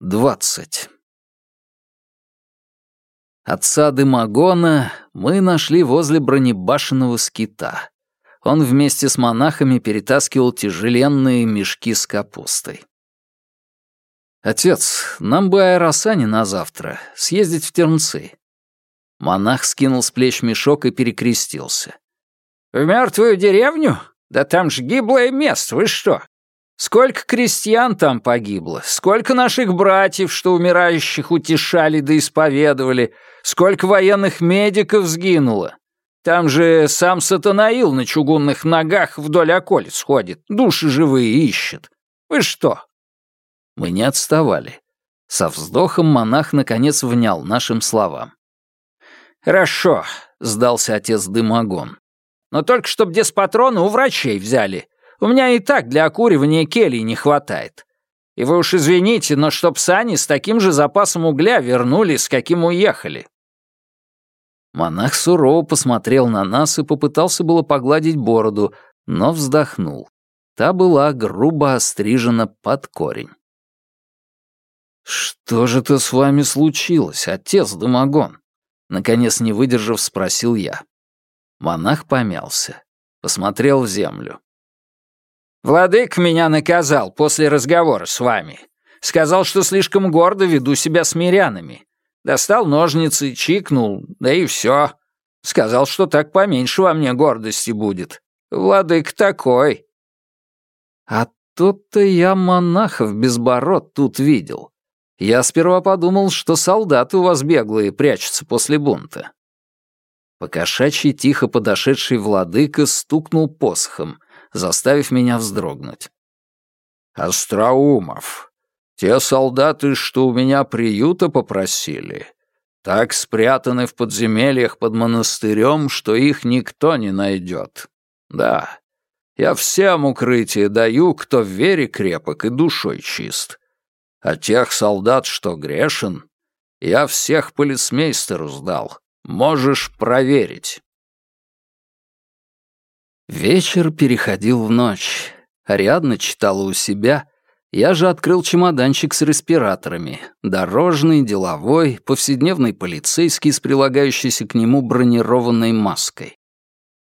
20. Отца Дымагона мы нашли возле бронебашенного скита. Он вместе с монахами перетаскивал тяжеленные мешки с капустой. «Отец, нам бы аэросани на завтра, съездить в Тернцы». Монах скинул с плеч мешок и перекрестился. «В мертвую деревню? Да там ж гиблое место, вы что? Сколько крестьян там погибло, сколько наших братьев, что умирающих утешали да исповедовали, сколько военных медиков сгинуло. Там же сам Сатанаил на чугунных ногах вдоль околиц ходит, души живые ищет. Вы что?» Мы не отставали. Со вздохом монах наконец внял нашим словам. «Хорошо», — сдался отец Дымогон. «Но только чтоб деспатроны у врачей взяли. У меня и так для окуривания келий не хватает. И вы уж извините, но чтоб сани с таким же запасом угля вернули, с каким уехали». Монах сурово посмотрел на нас и попытался было погладить бороду, но вздохнул. Та была грубо острижена под корень. «Что же это с вами случилось, отец Домогон?» Наконец, не выдержав, спросил я. Монах помялся, посмотрел в землю. Владык меня наказал после разговора с вами. Сказал, что слишком гордо веду себя с мирянами. Достал ножницы, чикнул, да и все. Сказал, что так поменьше во мне гордости будет. Владык такой. А тут-то я монахов без бород тут видел. Я сперва подумал, что солдаты у вас беглые прячутся после бунта. Покошачий тихо подошедший владыка стукнул посохом, заставив меня вздрогнуть. «Остроумов, те солдаты, что у меня приюта попросили, так спрятаны в подземельях под монастырем, что их никто не найдет. Да, я всем укрытие даю, кто в вере крепок и душой чист. А тех солдат, что грешен, я всех полисмейстеру сдал. Можешь проверить». Вечер переходил в ночь. Ариадна читала у себя. Я же открыл чемоданчик с респираторами. Дорожный, деловой, повседневный полицейский с прилагающейся к нему бронированной маской.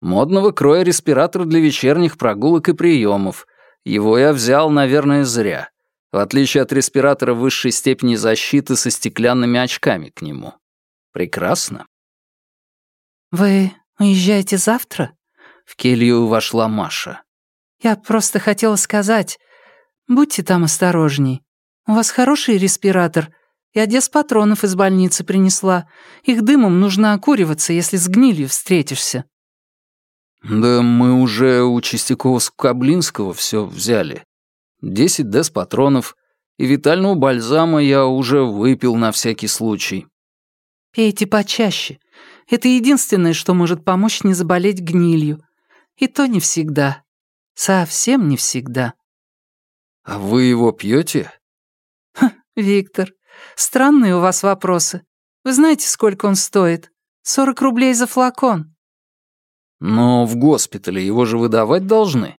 Модного кроя респиратор для вечерних прогулок и приемов. Его я взял, наверное, зря. В отличие от респиратора высшей степени защиты со стеклянными очками к нему. Прекрасно. «Вы уезжаете завтра?» В келью вошла Маша. «Я просто хотела сказать, будьте там осторожней. У вас хороший респиратор. Я патронов из больницы принесла. Их дымом нужно окуриваться, если с гнилью встретишься». «Да мы уже у Чистякова-Скоблинского все взяли. Десять дес патронов, и витального бальзама я уже выпил на всякий случай». «Пейте почаще. Это единственное, что может помочь не заболеть гнилью. И то не всегда. Совсем не всегда. А вы его пьете? Виктор, странные у вас вопросы. Вы знаете, сколько он стоит? Сорок рублей за флакон. Но в госпитале его же выдавать должны.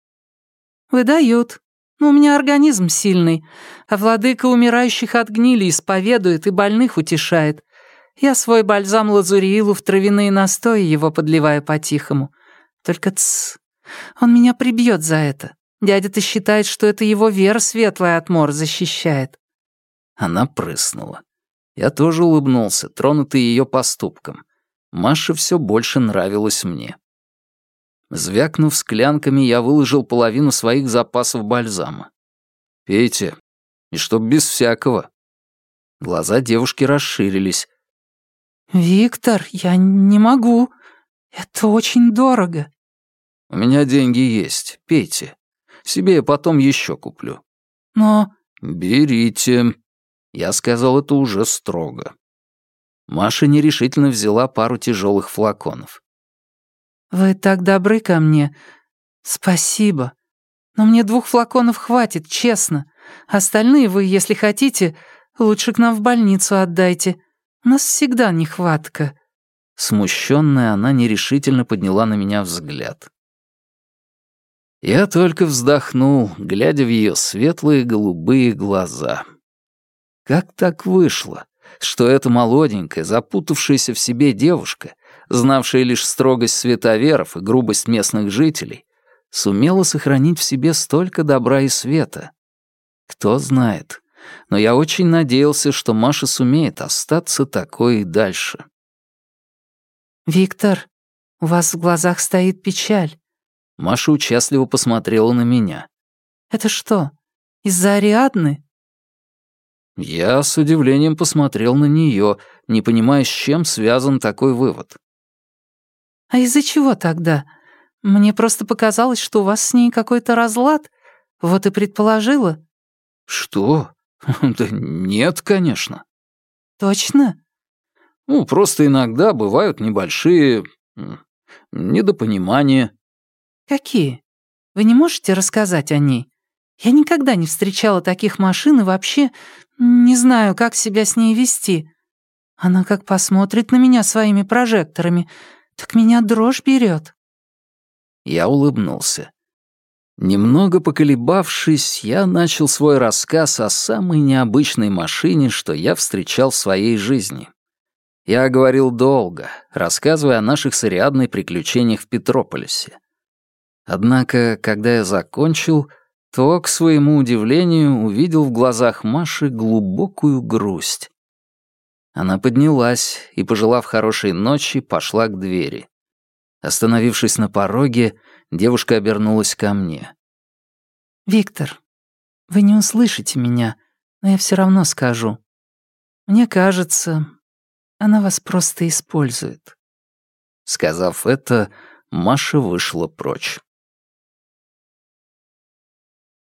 Выдают. Но у меня организм сильный, а владыка умирающих от гнили исповедует и больных утешает. Я свой бальзам лазуриилу в травяные настои его подливаю по-тихому. Только тс, он меня прибьет за это. Дядя-то считает, что это его вера светлая от мор защищает». Она прыснула. Я тоже улыбнулся, тронутый ее поступком. Маша все больше нравилась мне. Звякнув склянками, я выложил половину своих запасов бальзама. «Пейте, и чтоб без всякого». Глаза девушки расширились. «Виктор, я не могу. Это очень дорого». «У меня деньги есть, пейте. Себе я потом еще куплю». «Но...» «Берите». Я сказал это уже строго. Маша нерешительно взяла пару тяжелых флаконов. «Вы так добры ко мне. Спасибо. Но мне двух флаконов хватит, честно. Остальные вы, если хотите, лучше к нам в больницу отдайте. У нас всегда нехватка». Смущенная, она нерешительно подняла на меня взгляд. Я только вздохнул, глядя в ее светлые голубые глаза. Как так вышло, что эта молоденькая, запутавшаяся в себе девушка, знавшая лишь строгость световеров и грубость местных жителей, сумела сохранить в себе столько добра и света? Кто знает. Но я очень надеялся, что Маша сумеет остаться такой и дальше. «Виктор, у вас в глазах стоит печаль». Маша участливо посмотрела на меня. «Это что, из-за Ариадны?» Я с удивлением посмотрел на нее, не понимая, с чем связан такой вывод. «А из-за чего тогда? Мне просто показалось, что у вас с ней какой-то разлад. Вот и предположила». «Что? Да нет, конечно». «Точно?» «Ну, просто иногда бывают небольшие... недопонимания». «Какие? Вы не можете рассказать о ней? Я никогда не встречала таких машин и вообще не знаю, как себя с ней вести. Она как посмотрит на меня своими прожекторами, так меня дрожь берет. Я улыбнулся. Немного поколебавшись, я начал свой рассказ о самой необычной машине, что я встречал в своей жизни. Я говорил долго, рассказывая о наших с Ариадной приключениях в Петрополисе. Однако, когда я закончил, то, к своему удивлению, увидел в глазах Маши глубокую грусть. Она поднялась и, пожелав хорошей ночи, пошла к двери. Остановившись на пороге, девушка обернулась ко мне. «Виктор, вы не услышите меня, но я все равно скажу. Мне кажется, она вас просто использует». Сказав это, Маша вышла прочь.